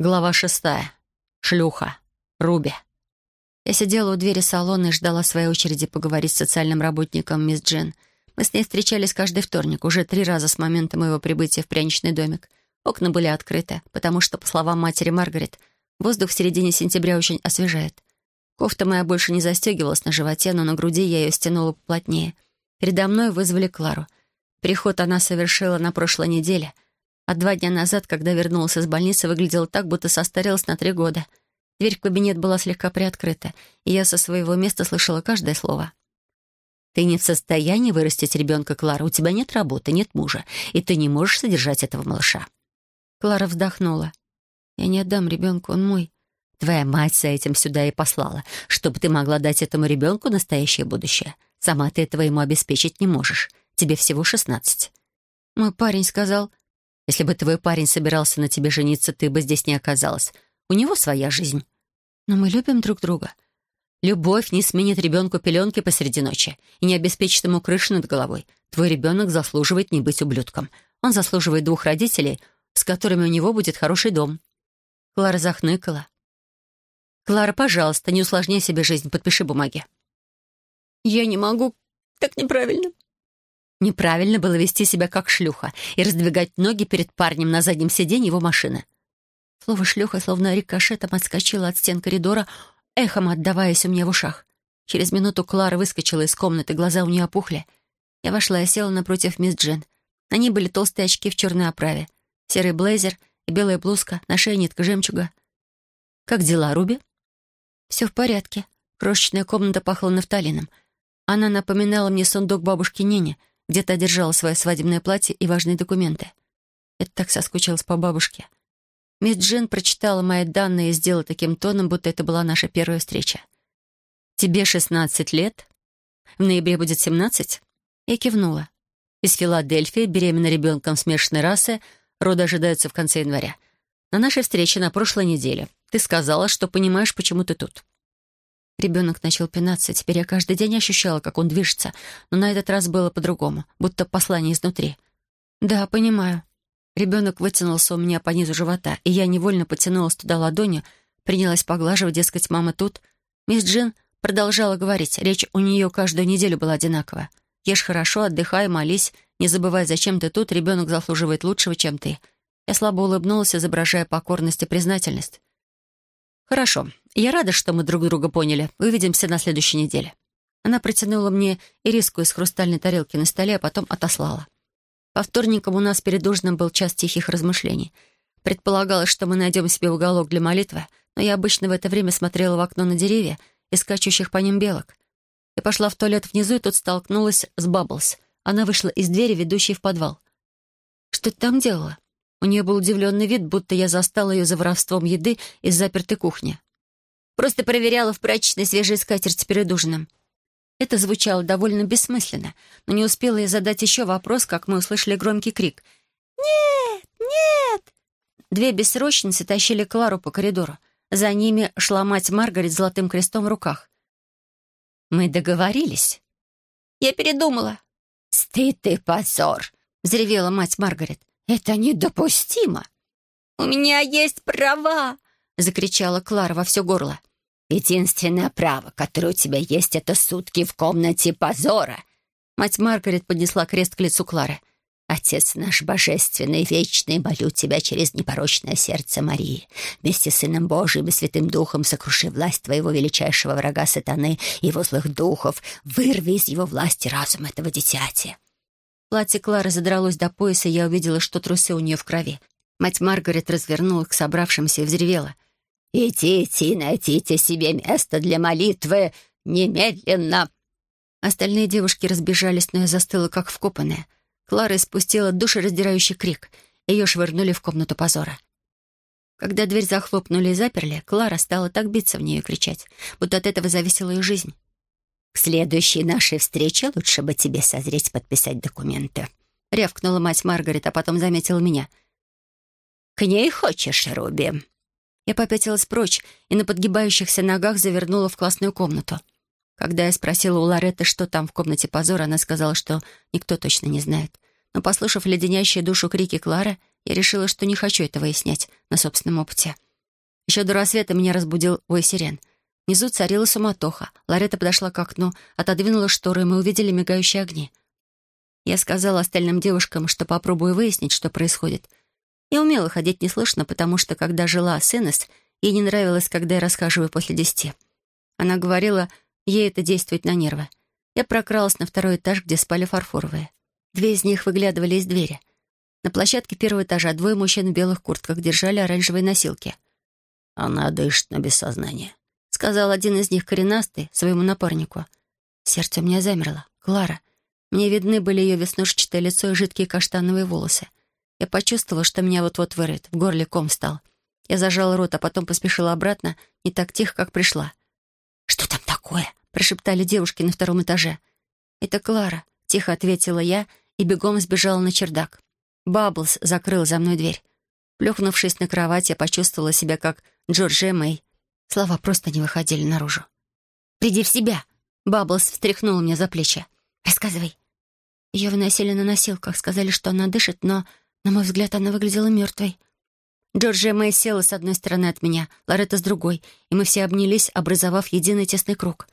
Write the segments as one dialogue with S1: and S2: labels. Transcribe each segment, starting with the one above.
S1: Глава шестая. Шлюха. Руби. Я сидела у двери салона и ждала своей очереди поговорить с социальным работником мисс Джен. Мы с ней встречались каждый вторник, уже три раза с момента моего прибытия в пряничный домик. Окна были открыты, потому что, по словам матери Маргарет, воздух в середине сентября очень освежает. Кофта моя больше не застегивалась на животе, но на груди я ее стянула плотнее. Передо мной вызвали Клару. Приход она совершила на прошлой неделе — а два дня назад, когда вернулась из больницы, выглядела так, будто состарилась на три года. Дверь в кабинет была слегка приоткрыта, и я со своего места слышала каждое слово. «Ты не в состоянии вырастить ребенка, Клара. У тебя нет работы, нет мужа, и ты не можешь содержать этого малыша». Клара вздохнула. «Я не отдам ребенку, он мой». «Твоя мать за этим сюда и послала, чтобы ты могла дать этому ребенку настоящее будущее. Сама ты этого ему обеспечить не можешь. Тебе всего шестнадцать». «Мой парень сказал...» Если бы твой парень собирался на тебе жениться, ты бы здесь не оказалась. У него своя жизнь. Но мы любим друг друга. Любовь не сменит ребенку пеленки посреди ночи и не обеспечит ему крышу над головой. Твой ребенок заслуживает не быть ублюдком. Он заслуживает двух родителей, с которыми у него будет хороший дом. Клара захныкала. «Клара, пожалуйста, не усложняй себе жизнь, подпиши бумаги». «Я не могу. Так неправильно. Неправильно было вести себя как шлюха и раздвигать ноги перед парнем на заднем сиденье его машины. Слово «шлюха» словно рикошетом отскочило от стен коридора, эхом отдаваясь у меня в ушах. Через минуту Клара выскочила из комнаты, глаза у нее опухли. Я вошла и села напротив мисс Джен. На ней были толстые очки в черной оправе, серый блейзер и белая блузка, на шее нитка жемчуга. «Как дела, Руби?» «Все в порядке». Крошечная комната пахла нафталином. Она напоминала мне сундук бабушки Нине — где-то одержала свое свадебное платье и важные документы. Это так соскучилась по бабушке. Мисс Джин прочитала мои данные и сделала таким тоном, будто это была наша первая встреча. «Тебе шестнадцать лет? В ноябре будет семнадцать?» Я кивнула. Из Филадельфии, беременна ребенком смешанной расы, роды ожидаются в конце января. На нашей встрече на прошлой неделе ты сказала, что понимаешь, почему ты тут. Ребенок начал пинаться, теперь я каждый день ощущала, как он движется, но на этот раз было по-другому, будто послание изнутри. «Да, понимаю». Ребенок вытянулся у меня по низу живота, и я невольно потянулась туда ладонью, принялась поглаживать, дескать, мама тут. Мисс Джин продолжала говорить, речь у нее каждую неделю была одинаковая. «Ешь хорошо, отдыхай, молись, не забывай, зачем ты тут, ребенок заслуживает лучшего, чем ты». Я слабо улыбнулась, изображая покорность и признательность. «Хорошо. Я рада, что мы друг друга поняли. Увидимся на следующей неделе». Она протянула мне ириску из хрустальной тарелки на столе, а потом отослала. По вторникам у нас перед ужином был час тихих размышлений. Предполагалось, что мы найдем себе уголок для молитвы, но я обычно в это время смотрела в окно на деревья и скачущих по ним белок. Я пошла в туалет внизу и тут столкнулась с Бабблс. Она вышла из двери, ведущей в подвал. «Что ты там делала?» У нее был удивленный вид, будто я застала ее за воровством еды из запертой кухни. Просто проверяла в прачечной свежей скатерти перед ужином. Это звучало довольно бессмысленно, но не успела я задать еще вопрос, как мы услышали громкий крик. «Нет! Нет!» Две бессрочницы тащили Клару по коридору. За ними шла мать Маргарет с золотым крестом в руках. «Мы договорились». «Я передумала». «Стыд и позор!» — взревела мать Маргарет. Это недопустимо!» «У меня есть права!» — закричала Клара во все горло. «Единственное право, которое у тебя есть, это сутки в комнате позора!» Мать Маргарет поднесла крест к лицу Клары. «Отец наш божественный, вечный, молю тебя через непорочное сердце Марии, вместе с Сыном Божиим и Святым Духом сокруши власть твоего величайшего врага сатаны и его злых духов, вырви из его власти разум этого дитяти». Платье Клары задралось до пояса, и я увидела, что трусы у нее в крови. Мать Маргарет развернула к собравшимся и взревела. «Идите и найдите себе место для молитвы немедленно!» Остальные девушки разбежались, но я застыла, как вкопанная. Клара испустила душераздирающий крик. Ее швырнули в комнату позора. Когда дверь захлопнули и заперли, Клара стала так биться в нее и кричать, будто от этого зависела ее жизнь. «К следующей нашей встрече лучше бы тебе созреть подписать документы», — рявкнула мать Маргарет, а потом заметила меня. «К ней хочешь, Руби?» Я попятилась прочь и на подгибающихся ногах завернула в классную комнату. Когда я спросила у Лоретты, что там в комнате позора, она сказала, что никто точно не знает. Но, послушав леденящие душу крики Клары, я решила, что не хочу это выяснять на собственном опыте. Еще до рассвета меня разбудил вой сирен. Внизу царила суматоха. Ларета подошла к окну, отодвинула шторы, и мы увидели мигающие огни. Я сказала остальным девушкам, что попробую выяснить, что происходит. Я умела ходить неслышно, потому что, когда жила с Инес, ей не нравилось, когда я расхаживаю после десяти. Она говорила, ей это действует на нервы. Я прокралась на второй этаж, где спали фарфоровые. Две из них выглядывали из двери. На площадке первого этажа двое мужчин в белых куртках держали оранжевые носилки.
S2: «Она дышит, но без сознания», —
S1: сказал один из них коренастый своему напарнику. Сердце у меня замерло. Клара. Мне видны были ее веснушчатое лицо и жидкие каштановые волосы. Я почувствовала, что меня вот-вот вырвет. В горле ком стал. Я зажала рот, а потом поспешила обратно, не так тихо, как пришла. «Что там такое?» — прошептали девушки на втором этаже. «Это Клара», — тихо ответила я и бегом сбежала на чердак. Бабблс закрыл за мной дверь. Плюхнувшись на кровать, я почувствовала себя как Джорджия Мэй. Слова просто не выходили наружу. «Приди в себя!» Бабблс встряхнул меня за плечи. «Рассказывай». Ее выносили на носилках, сказали, что она дышит, но, на мой взгляд, она выглядела мертвой. Джорджия Мэй села с одной стороны от меня, Лоретта с другой, и мы все обнялись, образовав единый тесный круг.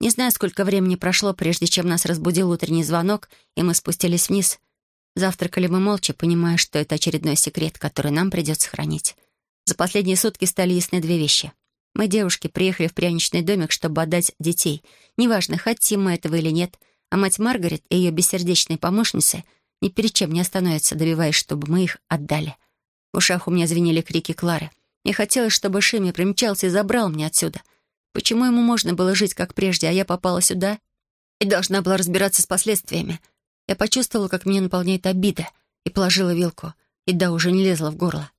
S1: Не знаю, сколько времени прошло, прежде чем нас разбудил утренний звонок, и мы спустились вниз. Завтракали мы молча, понимая, что это очередной секрет, который нам придется хранить. За последние сутки стали ясны две вещи. Мы, девушки, приехали в пряничный домик, чтобы отдать детей. Неважно, хотим мы этого или нет. А мать Маргарет и ее бессердечные помощницы ни перед чем не остановятся, добиваясь, чтобы мы их отдали. В ушах у меня звенели крики Клары. Мне хотелось, чтобы Шими примчался и забрал меня отсюда. Почему ему можно было жить, как прежде, а я попала сюда и должна была разбираться с последствиями? Я почувствовала, как меня наполняет обида, и положила вилку. и да уже не лезла в горло.